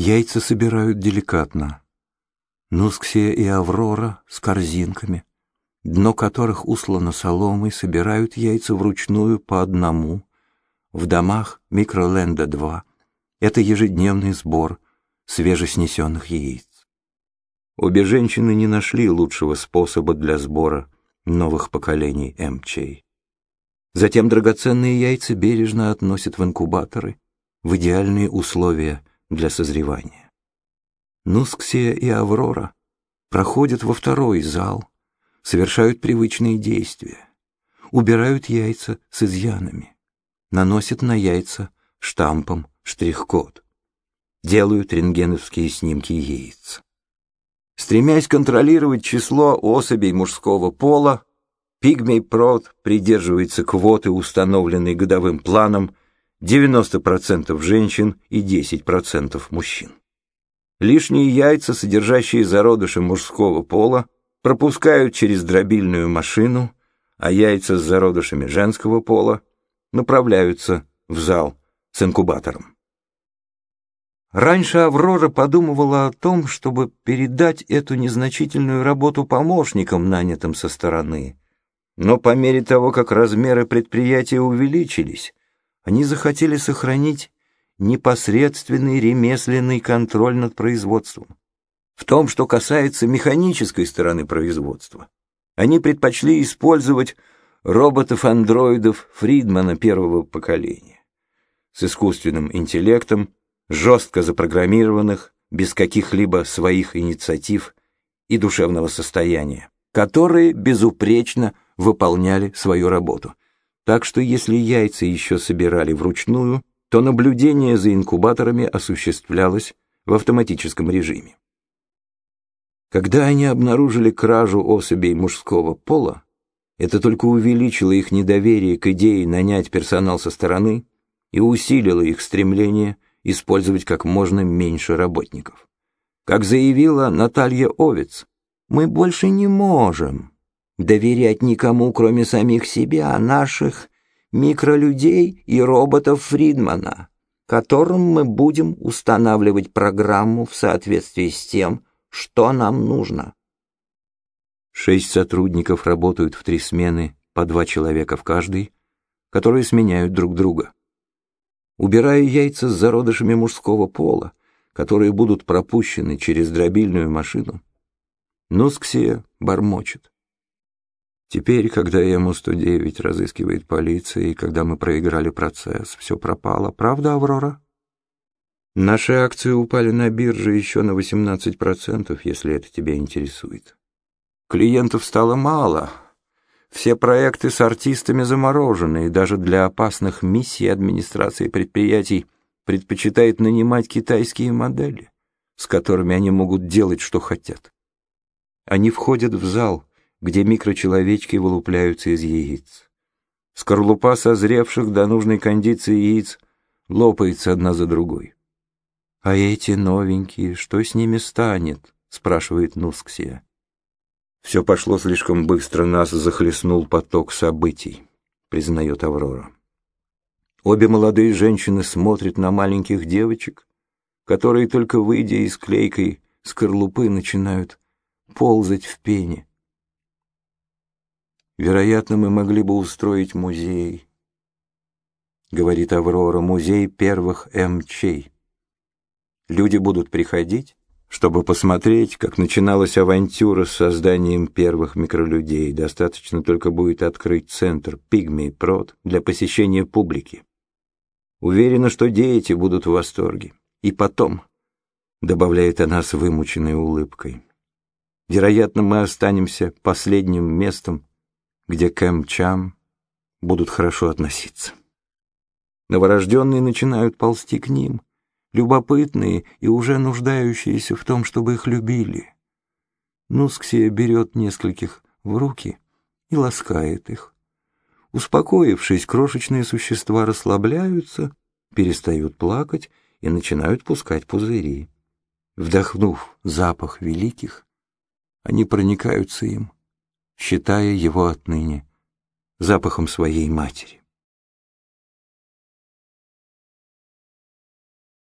Яйца собирают деликатно. Нусксия и Аврора с корзинками, дно которых услано соломой, собирают яйца вручную по одному. В домах Микроленда-2 это ежедневный сбор свежеснесенных яиц. Обе женщины не нашли лучшего способа для сбора новых поколений МЧ. Затем драгоценные яйца бережно относят в инкубаторы, в идеальные условия для созревания. Нусксия и Аврора проходят во второй зал, совершают привычные действия, убирают яйца с изъянами, наносят на яйца штампом штрих-код, делают рентгеновские снимки яиц. Стремясь контролировать число особей мужского пола, Пигмей Прод придерживается квоты, установленной годовым планом 90% женщин и 10% мужчин. Лишние яйца, содержащие зародыши мужского пола, пропускают через дробильную машину, а яйца с зародышами женского пола направляются в зал с инкубатором. Раньше Аврора подумывала о том, чтобы передать эту незначительную работу помощникам, нанятым со стороны. Но по мере того, как размеры предприятия увеличились, они захотели сохранить непосредственный ремесленный контроль над производством. В том, что касается механической стороны производства, они предпочли использовать роботов-андроидов Фридмана первого поколения с искусственным интеллектом, жестко запрограммированных, без каких-либо своих инициатив и душевного состояния, которые безупречно выполняли свою работу. Так что если яйца еще собирали вручную, то наблюдение за инкубаторами осуществлялось в автоматическом режиме. Когда они обнаружили кражу особей мужского пола, это только увеличило их недоверие к идее нанять персонал со стороны и усилило их стремление использовать как можно меньше работников. Как заявила Наталья Овец, мы больше не можем доверять никому, кроме самих себя, наших микролюдей и роботов Фридмана, которым мы будем устанавливать программу в соответствии с тем, что нам нужно. Шесть сотрудников работают в три смены, по два человека в каждой, которые сменяют друг друга. Убирая яйца с зародышами мужского пола, которые будут пропущены через дробильную машину, Нусксия бормочет. Теперь, когда ему-109 разыскивает полиция, и когда мы проиграли процесс, все пропало. Правда, Аврора? Наши акции упали на бирже еще на 18%, если это тебя интересует. Клиентов стало мало. Все проекты с артистами заморожены, и даже для опасных миссий администрации предприятий предпочитает нанимать китайские модели, с которыми они могут делать, что хотят. Они входят в зал, где микрочеловечки вылупляются из яиц. Скорлупа созревших до нужной кондиции яиц лопается одна за другой. «А эти новенькие, что с ними станет?» — спрашивает Нусксия. «Все пошло слишком быстро, нас захлестнул поток событий», — признает Аврора. Обе молодые женщины смотрят на маленьких девочек, которые, только выйдя из клейкой скорлупы, начинают ползать в пене. Вероятно, мы могли бы устроить музей, говорит Аврора, музей первых МЧ. Люди будут приходить, чтобы посмотреть, как начиналась авантюра с созданием первых микролюдей. Достаточно только будет открыть центр Пигмей Прод для посещения публики. Уверена, что дети будут в восторге. И потом, добавляет она с вымученной улыбкой, вероятно, мы останемся последним местом, где Кэм-Чам будут хорошо относиться. Новорожденные начинают ползти к ним, любопытные и уже нуждающиеся в том, чтобы их любили. Нусксия берет нескольких в руки и ласкает их. Успокоившись, крошечные существа расслабляются, перестают плакать и начинают пускать пузыри. Вдохнув запах великих, они проникаются им — считая его отныне запахом своей матери.